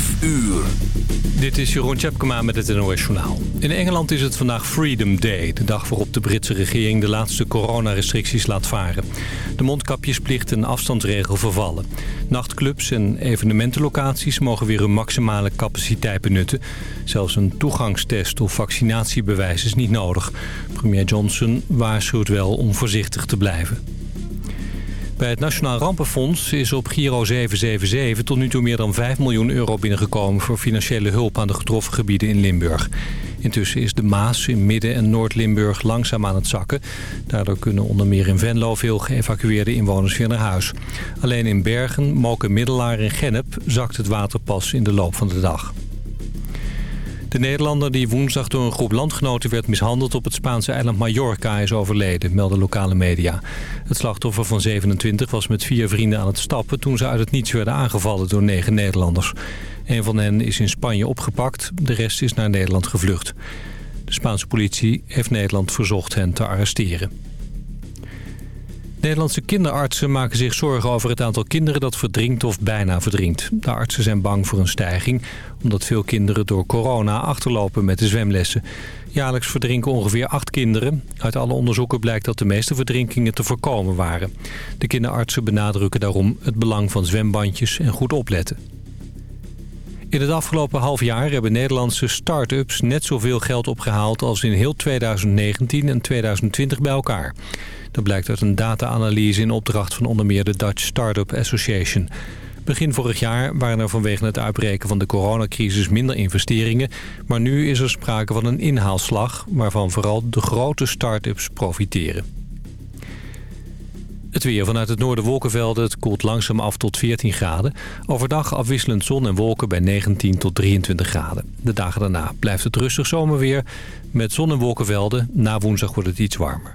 5 uur. Dit is Jeroen Tjepkema met het NOS Journaal. In Engeland is het vandaag Freedom Day, de dag waarop de Britse regering de laatste coronarestricties laat varen. De mondkapjesplicht en afstandsregel vervallen. Nachtclubs en evenementenlocaties mogen weer hun maximale capaciteit benutten. Zelfs een toegangstest of vaccinatiebewijs is niet nodig. Premier Johnson waarschuwt wel om voorzichtig te blijven. Bij het Nationaal Rampenfonds is op Giro 777 tot nu toe meer dan 5 miljoen euro binnengekomen... voor financiële hulp aan de getroffen gebieden in Limburg. Intussen is de Maas in Midden- en Noord-Limburg langzaam aan het zakken. Daardoor kunnen onder meer in Venlo veel geëvacueerde inwoners weer naar huis. Alleen in Bergen, Moken, Middelaar en Gennep zakt het water pas in de loop van de dag. De Nederlander die woensdag door een groep landgenoten werd mishandeld op het Spaanse eiland Mallorca is overleden, melden lokale media. Het slachtoffer van 27 was met vier vrienden aan het stappen toen ze uit het niets werden aangevallen door negen Nederlanders. Een van hen is in Spanje opgepakt, de rest is naar Nederland gevlucht. De Spaanse politie heeft Nederland verzocht hen te arresteren. Nederlandse kinderartsen maken zich zorgen over het aantal kinderen dat verdrinkt of bijna verdrinkt. De artsen zijn bang voor een stijging, omdat veel kinderen door corona achterlopen met de zwemlessen. Jaarlijks verdrinken ongeveer acht kinderen. Uit alle onderzoeken blijkt dat de meeste verdrinkingen te voorkomen waren. De kinderartsen benadrukken daarom het belang van zwembandjes en goed opletten. In het afgelopen half jaar hebben Nederlandse start-ups net zoveel geld opgehaald als in heel 2019 en 2020 bij elkaar. Dat blijkt uit een data-analyse in opdracht van onder meer de Dutch Startup Association. Begin vorig jaar waren er vanwege het uitbreken van de coronacrisis minder investeringen. Maar nu is er sprake van een inhaalslag waarvan vooral de grote start-ups profiteren. Het weer vanuit het noorden wolkenvelden. Het koelt langzaam af tot 14 graden. Overdag afwisselend zon en wolken bij 19 tot 23 graden. De dagen daarna blijft het rustig zomerweer. Met zon en wolkenvelden. Na woensdag wordt het iets warmer.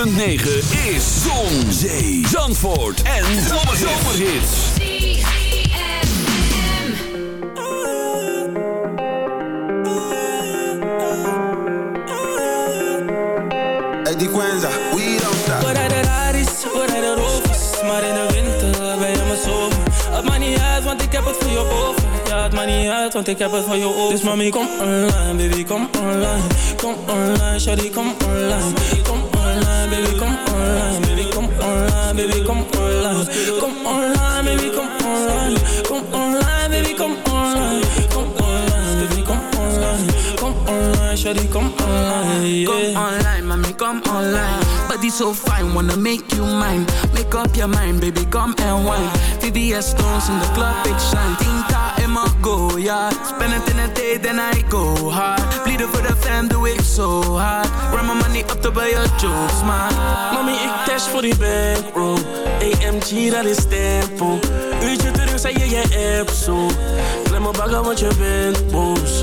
106.9 is Zon, Zee, Zandvoort en Zomerhits. Eddie Quenza, we don't stop. We rijden Raris, we rijden Rovers, maar in de winter ben je mijn zomer. Het maakt niet uit, want ik heb het voor je over. Ja, het maakt niet uit, want ik heb het voor je over. Dus mami, kom online, baby, kom online. Kom online, shawty, kom online. Kom online, baby, come online, baby, come online, baby, come online, come online, baby, come online, come online, baby, come online, come online, baby, come online. shawty, come online. Come online, mommy, come online. Body so fine, wanna make you mine. Make up your mind, baby, come and wine. VVS stones in the club, big shine. Tinta in my go, yeah. Spend it in a day, then I go hard. Bleeden for the fam, do it so hard. Run my money up to buy your jokes, man. Mommy, ik cash voor die bankroll. AMG, dat is tempo. Uurtje terug, zei je je app zo. Klem me bagger, want je bent boos.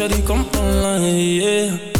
shawty, kom online, yeah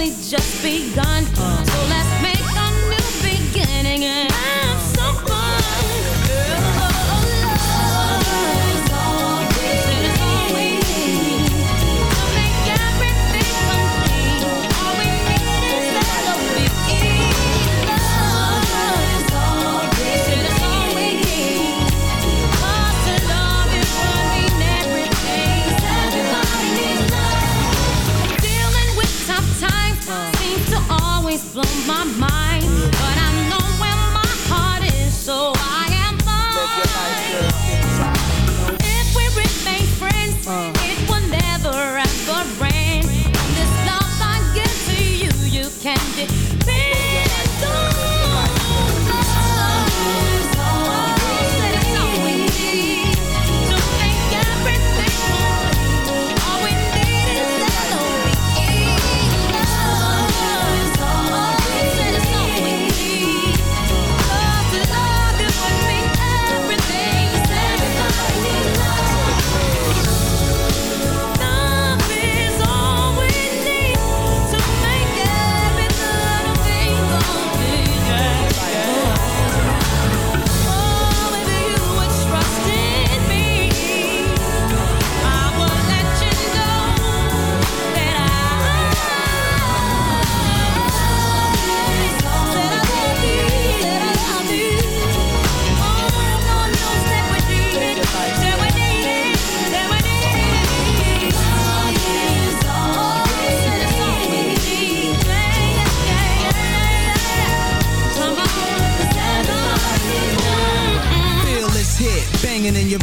Only just begun. on my mind.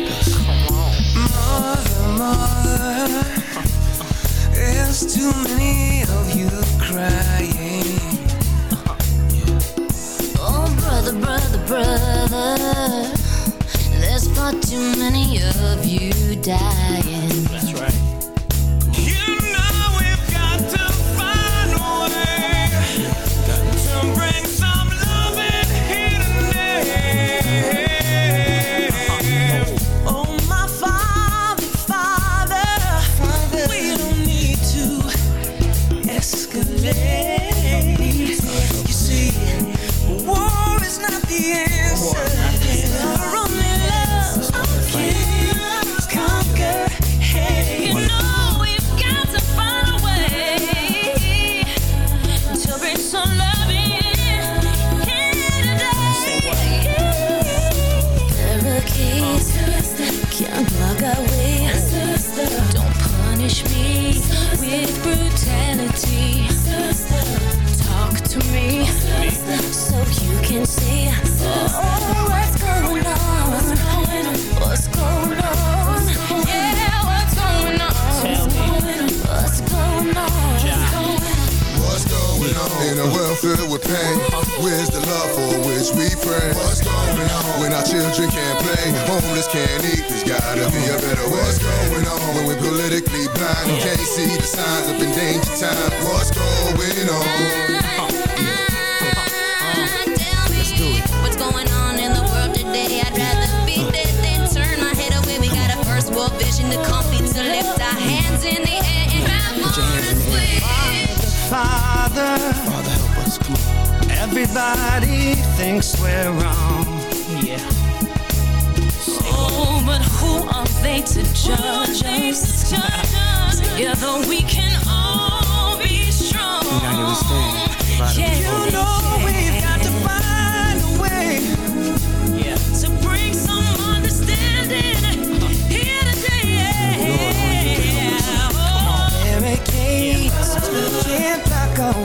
Lord help us. Mother, there's too many of you crying. Oh, brother, brother, brother. There's far too many of you dying. That's right. Pain? Where's the love for which we pray? What's going on when our children can't play? Homeless can't eat. There's gotta be a better way. What's going on when we're politically blind? and Can't see the signs of endangered time. What's going on? What's going on in the world today? I'd rather be dead than turn my head away. We got a first world vision to compete to lift our hands in the air and have Put your hands in the air. Father, everybody thinks we're wrong. Yeah. Oh, but who are they to judge us? Together we can all be strong. We gotta hear this thing. Father, Yeah. You know we've got to find a way. To bring some understanding here today. Yeah. Oh, Barricades can't block our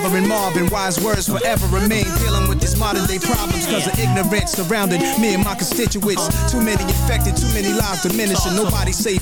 bothering Marvin. Wise words forever remain. Dealing with these modern day problems because of ignorance surrounding me and my constituents. Too many infected, too many lives diminishing. Nobody safe.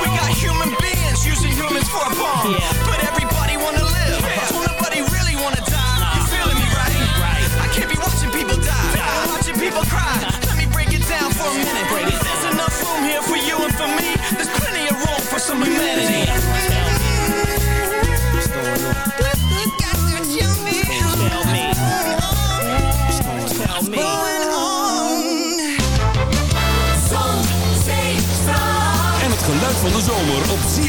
We got human beings using humans for a bomb. But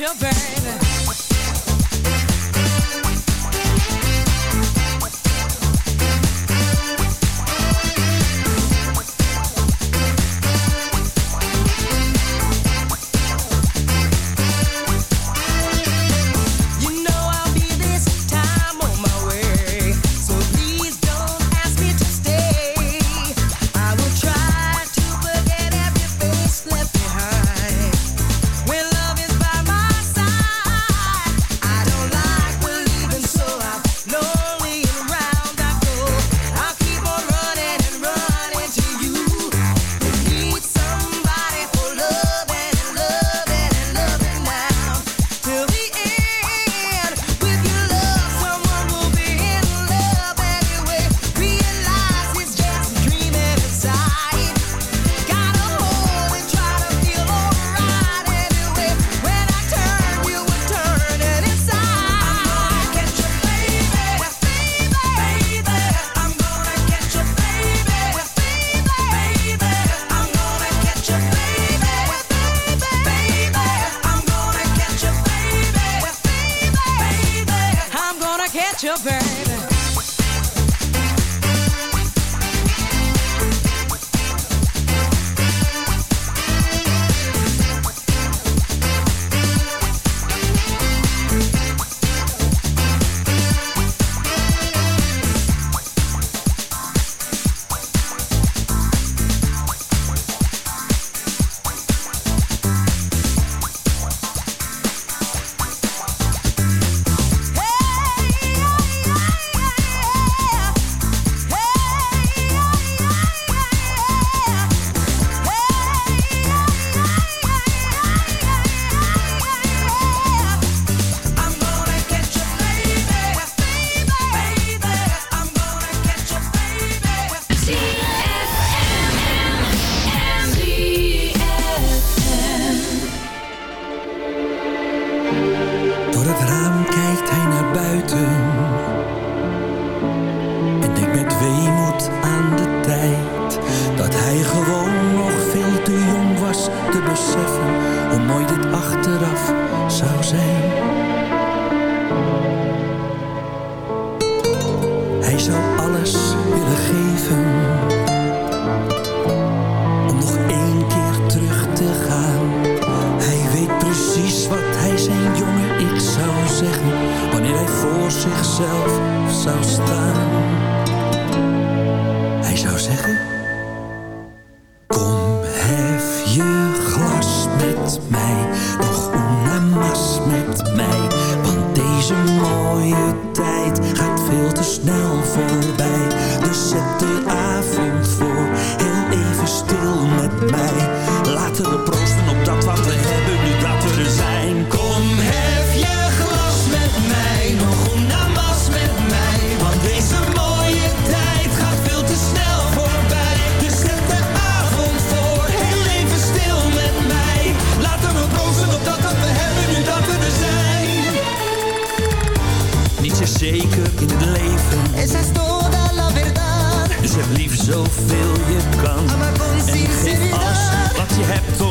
your baby.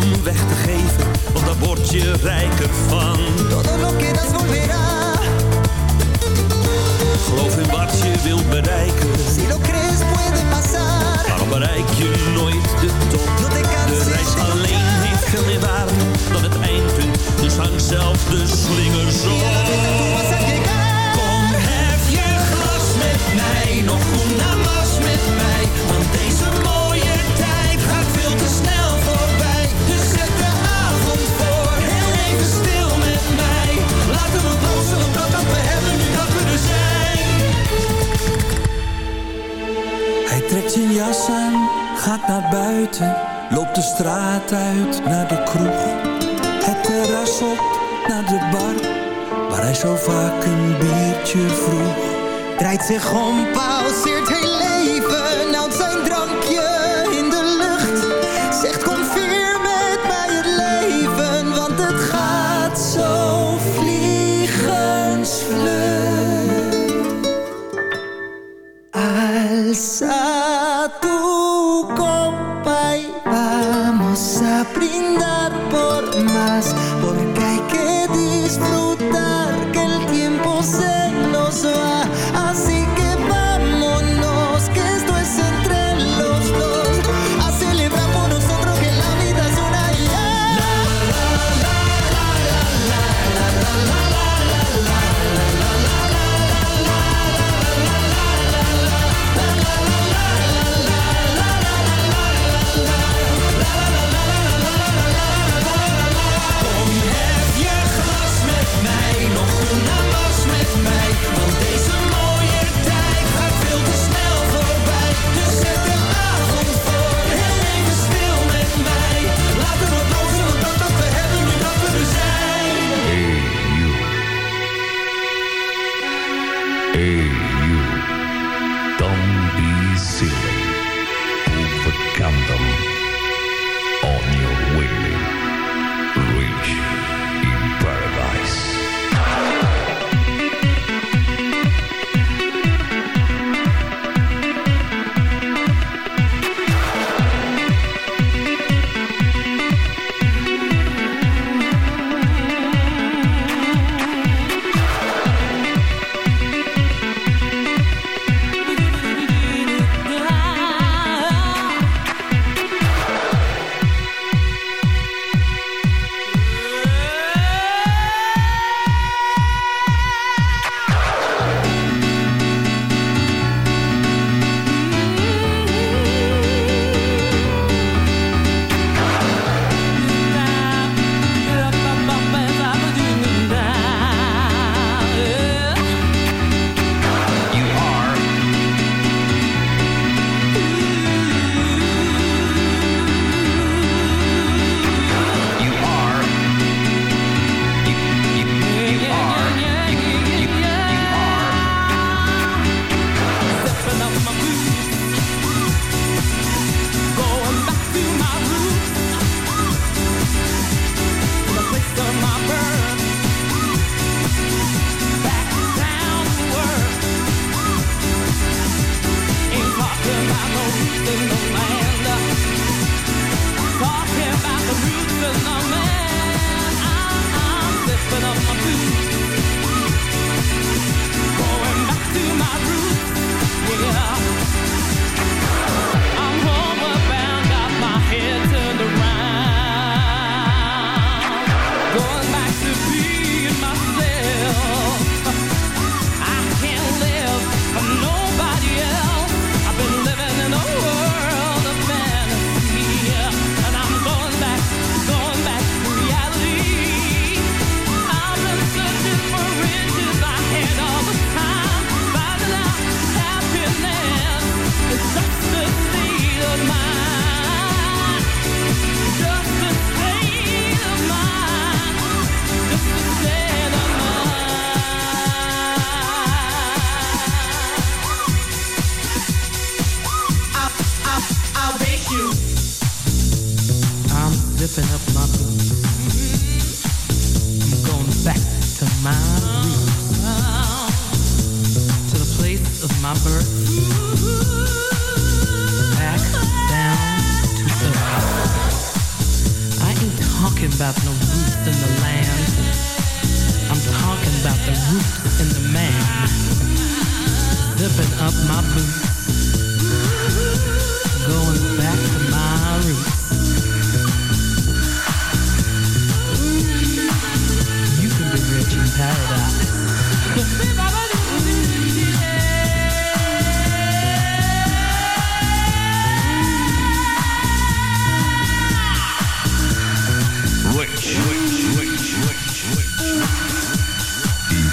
om weg te geven, want daar word je rijker van. Todo lo que das volverá. Geloof in wat je wilt bereiken. Si lo crees puede pasar. Waarom bereik je nooit de top? de reis alleen heeft veel meer waarde dan het eindpunt, dus hang zelf de slingers op. jas gaat naar buiten. Loopt de straat uit naar de kroeg. Het terras op naar de bar, waar hij zo vaak een biertje vroeg. Draait zich om, pauze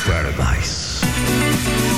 paradise.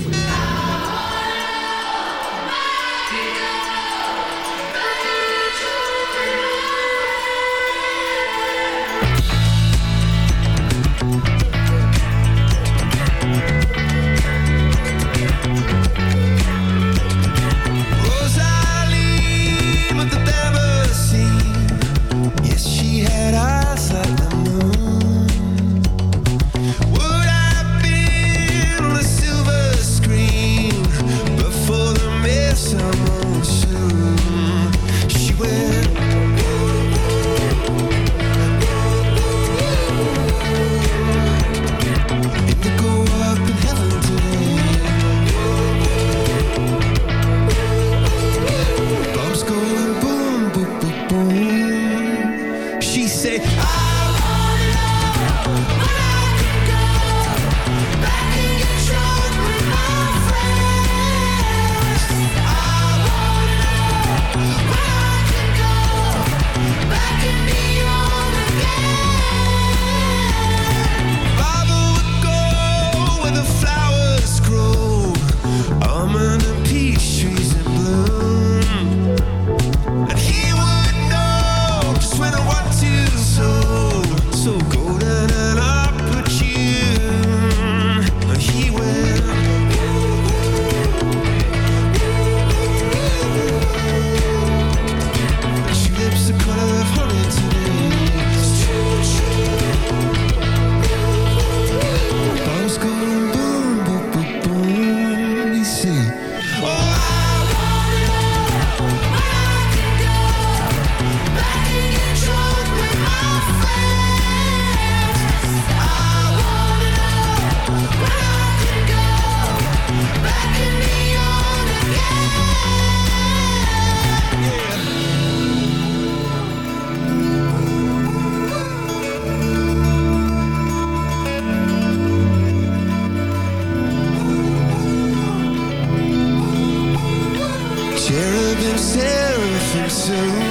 Soon